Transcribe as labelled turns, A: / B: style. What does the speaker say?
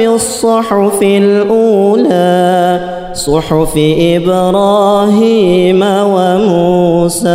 A: لفي الصحف الأولى صحف إبراهيم وموسى.